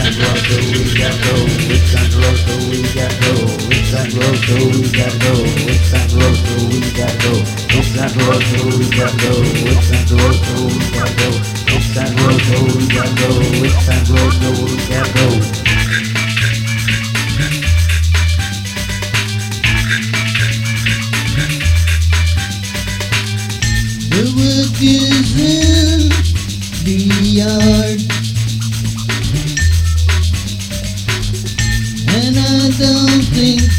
and roll, so we got go. Whips and roll, so we got go. Whips and roll, so we got go. Whips and roll, so we got go. Whips and roll, so we got go. Whips and roll, so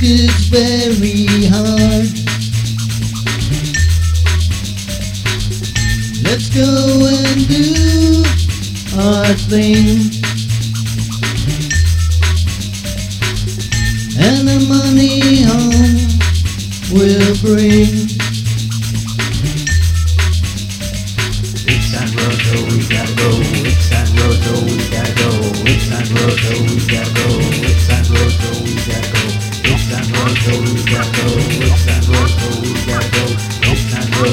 it's very hard. Let's go and do our thing. And the money home will bring. It's to roll, so we gotta go. It's to roll, so we gotta go. It's to roll, so we gotta go. It's to roll, so we gotta go. Gotta go. So we gotta go.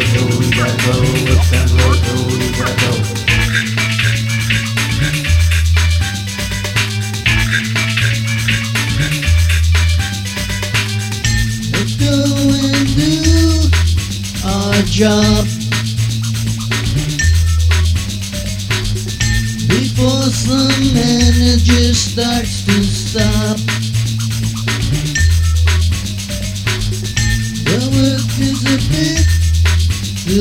So we gotta go. So we gotta go. Go do our job before some manager starts to stop.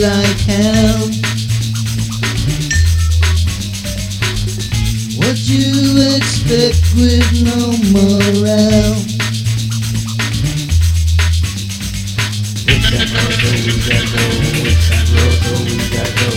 like hell. What you expect with no morale? It's got we got go, we got we got go.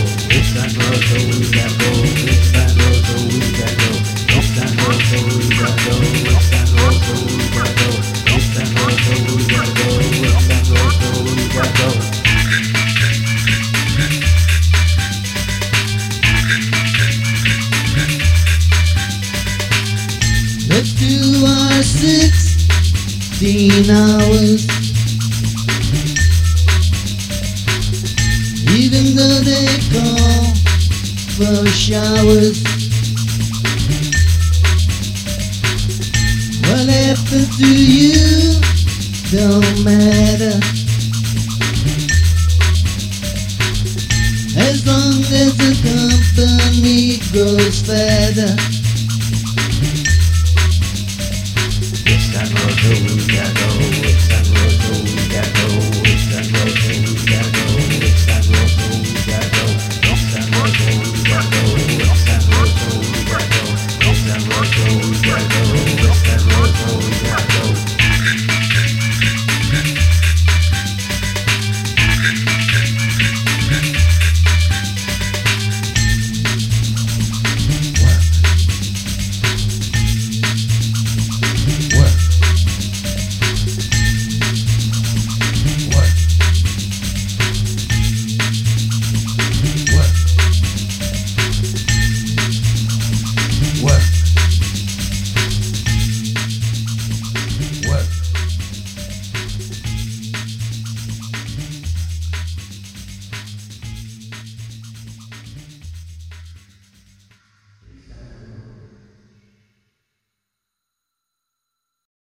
16 hours. Even though they call for showers. What happened to you don't matter. As long as the company grows fatter. goes, that.